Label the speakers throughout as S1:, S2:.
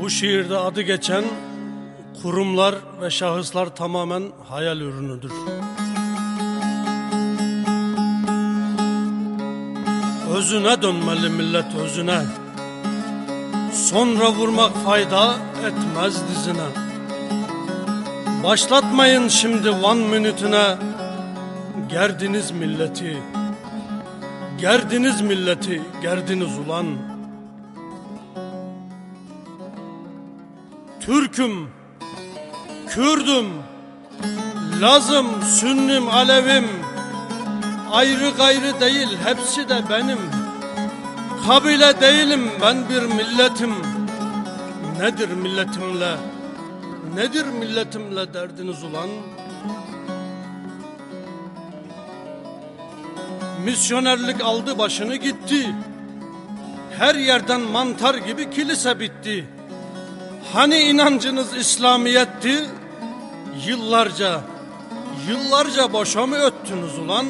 S1: Bu şiirde adı geçen kurumlar ve şahıslar tamamen hayal ürünüdür. Özüne dönmeli millet özüne. Sonra vurmak fayda etmez dizine. Başlatmayın şimdi one minütüne. Gerdiniz milleti. Gerdiniz milleti, gerdiniz ulan. Türküm, Kürdüm, Lazım, Sünnim, Alevim. Ayrı gayrı değil, hepsi de benim. Kabile değilim, ben bir milletim. Nedir milletimle, nedir milletimle derdiniz ulan? Misyonerlik aldı başını gitti. Her yerden mantar gibi kilise bitti. Hani inancınız İslamiyetti? Yıllarca, yıllarca boşa mı öttünüz ulan?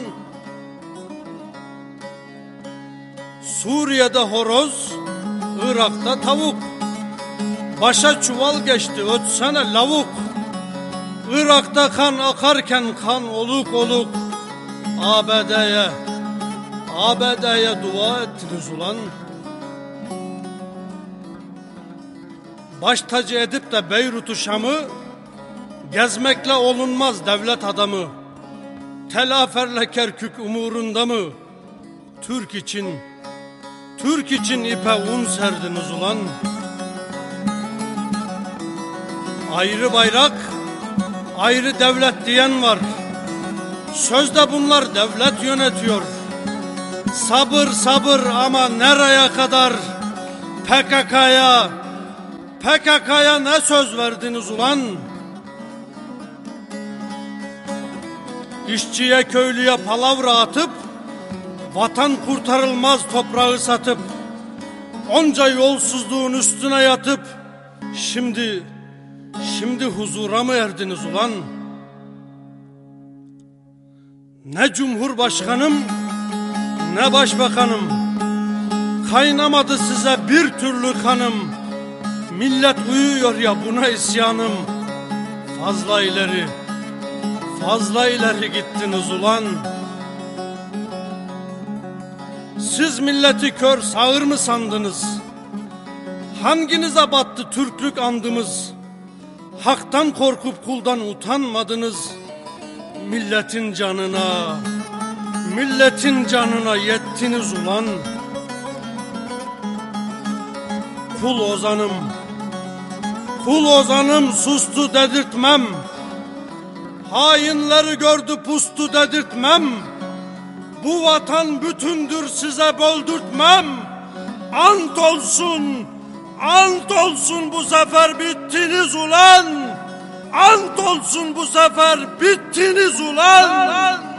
S1: Suriye'de horoz, Irak'ta tavuk. Başa çuval geçti ötsene lavuk. Irak'ta kan akarken kan oluk oluk. ABD'ye, ABD'ye dua ettiniz ulan. Baş tacı edip de Beyrut'u Şam'ı gezmekle olunmaz devlet adamı. Telaferle Kerkük umurunda mı? Türk için, Türk için ipe un serdiniz ulan. Ayrı bayrak, ayrı devlet diyen var. Sözde bunlar devlet yönetiyor. Sabır sabır ama nereye kadar? PKK'ya, PKK'ya ne söz verdiniz ulan? İşçiye köylüye palavra atıp, vatan kurtarılmaz toprağı satıp, onca yolsuzluğun üstüne yatıp, şimdi, şimdi huzura mı erdiniz ulan? Ne cumhurbaşkanım ne başbakanım Kaynamadı size bir türlü kanım Millet uyuyor ya buna isyanım. Fazla ileri Fazla ileri gittiniz ulan. Siz milleti kör sağır mı sandınız? Hanginize battı Türklük andımız? Haktan korkup kuldan utanmadınız? Milletin canına, milletin canına yettiniz ulan. Kul ozanım, kul ozanım sustu dedirtmem. Hainleri gördü pustu dedirtmem. Bu vatan bütündür size böldürtmem. Ant olsun, ant olsun bu sefer bittiniz ulan. Ant olsun bu sefer bittiniz ulan. ulan.